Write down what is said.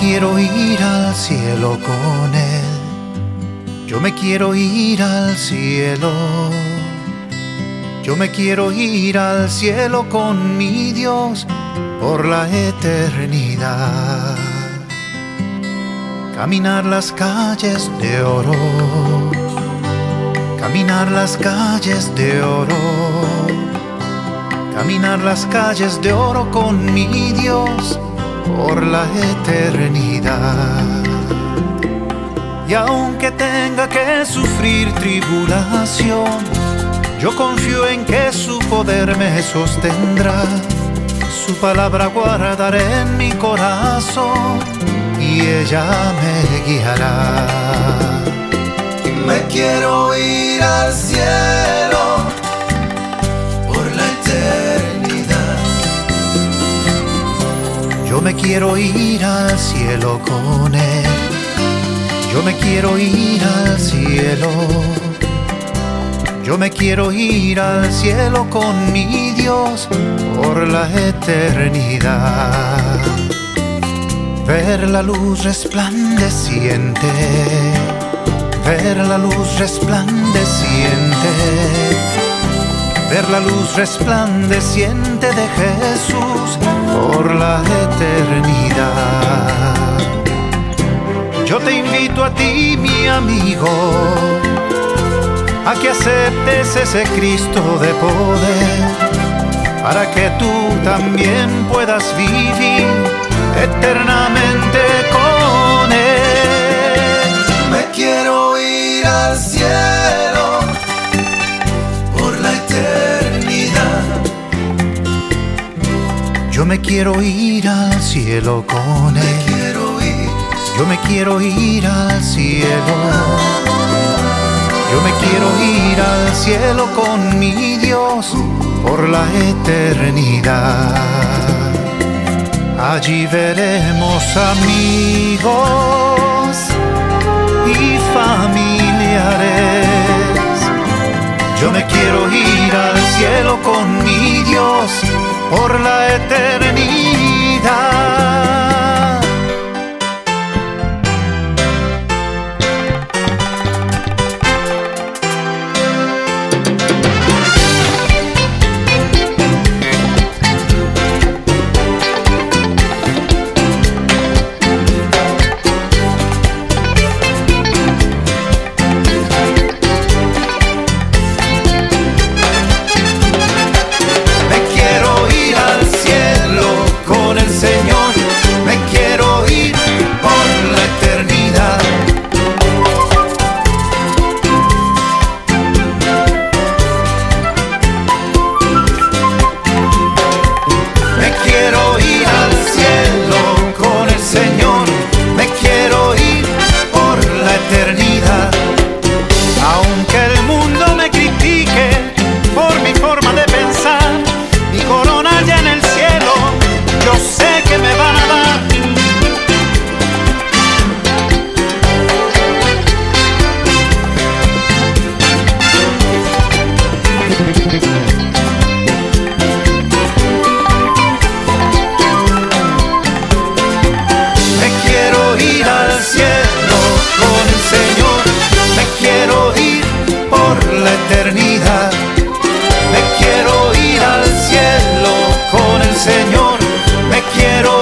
quiero ir al cielo con Él. Yo me quiero ir al cielo. Yo me quiero ir al cielo con mi Dios por la eternidad. Caminar las calles de oro. Caminar las calles de oro. Caminar las calles de oro con mi Dios por la eternidad. Y aunque tenga que sufrir tribulación, yo confío en que su poder me sostendrá. Su palabra guardaré en mi corazón y ella me guiará. Me quiero Yo me quiero ir al cielo con él. Yo me quiero ir al cielo. Yo me quiero ir al cielo con mi Dios por la eternidad. Ver la luz resplandeciente, ver la luz resplandeciente, ver la luz resplandeciente de Jesús por la Yo te invito a ti, mi amigo, a que aceptes ese Cristo de poder, para que tú también puedas vivir me quiero ir al cielo con Me Él. quiero ir, Yo me quiero ir al cielo. Yo me quiero ir al cielo con mi Dios por la eternidad. Allí veremos amigos y familiares. Yo me quiero ir al cielo con mi Dios por la eternidad. por la eternidad. Me quiero ir al cielo con el Señor, me quiero